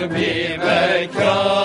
bir mekanım